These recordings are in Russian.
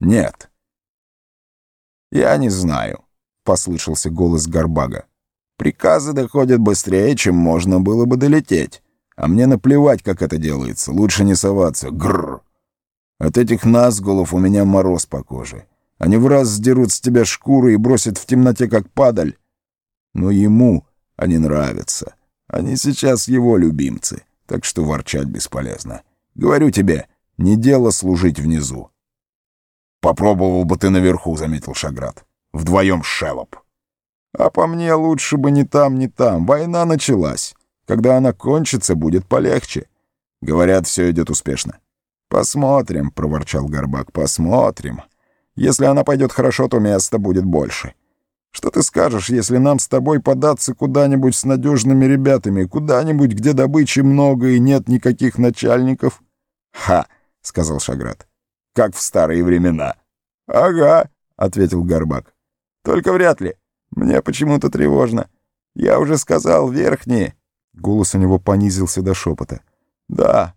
Нет. Я не знаю, послышался голос Горбага. Приказы доходят быстрее, чем можно было бы долететь. А мне наплевать, как это делается. Лучше не соваться. Гррр. От этих назгулов у меня мороз по коже. Они в раз сдерут с тебя шкуры и бросят в темноте, как падаль. Но ему они нравятся. Они сейчас его любимцы, так что ворчать бесполезно. Говорю тебе, не дело служить внизу. «Попробовал бы ты наверху», — заметил Шаград. «Вдвоем шелоп». «А по мне лучше бы ни там, ни там. Война началась. Когда она кончится, будет полегче. Говорят, все идет успешно». «Посмотрим», — проворчал Горбак, — «посмотрим. Если она пойдет хорошо, то места будет больше. Что ты скажешь, если нам с тобой податься куда-нибудь с надежными ребятами, куда-нибудь, где добычи много и нет никаких начальников?» «Ха!» — сказал Шаград. «Как в старые времена». «Ага», — ответил Горбак. «Только вряд ли. Мне почему-то тревожно. Я уже сказал, верхние». Голос у него понизился до шепота. «Да,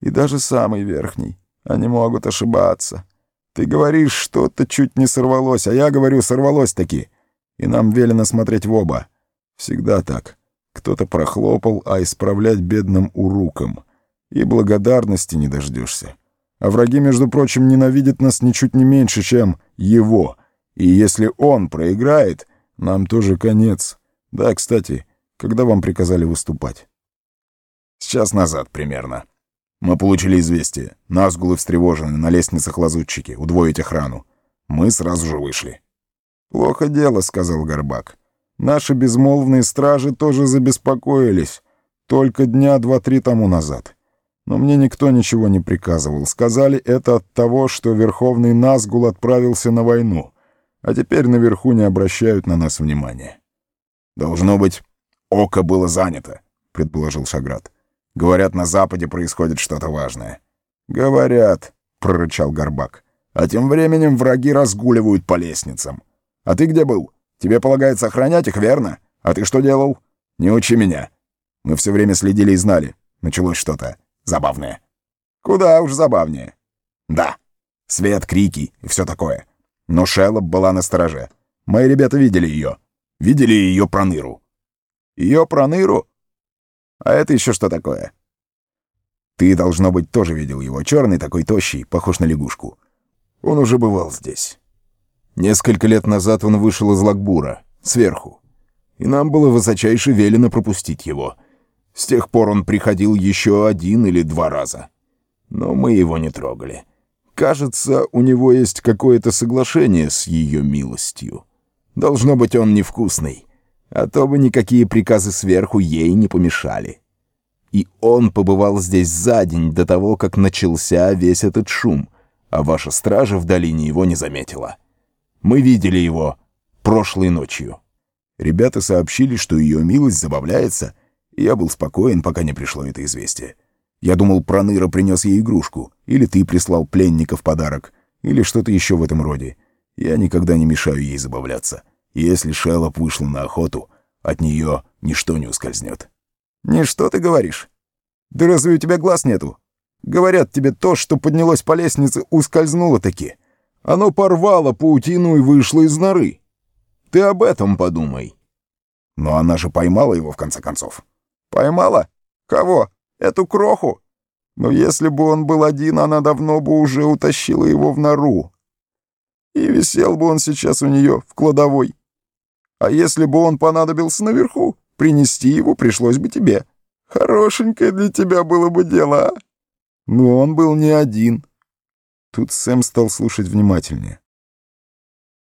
и даже самый верхний. Они могут ошибаться. Ты говоришь, что-то чуть не сорвалось, а я говорю, сорвалось-таки. И нам велено смотреть в оба. Всегда так. Кто-то прохлопал, а исправлять бедным урукам. И благодарности не дождешься. А враги, между прочим, ненавидят нас ничуть не меньше, чем его. И если он проиграет, нам тоже конец. Да, кстати, когда вам приказали выступать? Сейчас назад примерно. Мы получили известие. Назгулы встревожены, на лестницах лазутчики, удвоить охрану. Мы сразу же вышли. «Плохо дело», — сказал Горбак. «Наши безмолвные стражи тоже забеспокоились. Только дня два-три тому назад. Но мне никто ничего не приказывал. Сказали это от того, что Верховный Назгул отправился на войну. А теперь наверху не обращают на нас внимания». «Должно быть, око было занято», — предположил Шаград. Говорят, на Западе происходит что-то важное». «Говорят», — прорычал Горбак. «А тем временем враги разгуливают по лестницам. А ты где был? Тебе полагается охранять их, верно? А ты что делал? Не учи меня. Мы все время следили и знали. Началось что-то забавное». «Куда уж забавнее». «Да. Свет, крики и все такое. Но Шеллоп была на стороже. Мои ребята видели ее. Видели ее проныру». «Ее проныру?» А это еще что такое? Ты, должно быть, тоже видел его. Черный такой тощий, похож на лягушку. Он уже бывал здесь. Несколько лет назад он вышел из Лакбура, сверху. И нам было высочайше велено пропустить его. С тех пор он приходил еще один или два раза. Но мы его не трогали. Кажется, у него есть какое-то соглашение с ее милостью. Должно быть, он невкусный а то бы никакие приказы сверху ей не помешали. И он побывал здесь за день до того, как начался весь этот шум, а ваша стража в долине его не заметила. Мы видели его прошлой ночью. Ребята сообщили, что ее милость забавляется, я был спокоен, пока не пришло это известие. Я думал, Проныра принес ей игрушку, или ты прислал пленника в подарок, или что-то еще в этом роде. Я никогда не мешаю ей забавляться. Если Шеллоп вышла на охоту, от нее ничто не ускользнет. «Ничто, ты говоришь? Да разве у тебя глаз нету? Говорят тебе, то, что поднялось по лестнице, ускользнуло-таки. Оно порвало паутину и вышло из норы. Ты об этом подумай». «Но она же поймала его, в конце концов». «Поймала? Кого? Эту кроху? Но если бы он был один, она давно бы уже утащила его в нору. И висел бы он сейчас у нее в кладовой. А если бы он понадобился наверху, принести его пришлось бы тебе. Хорошенькое для тебя было бы дело, а? Но он был не один. Тут Сэм стал слушать внимательнее.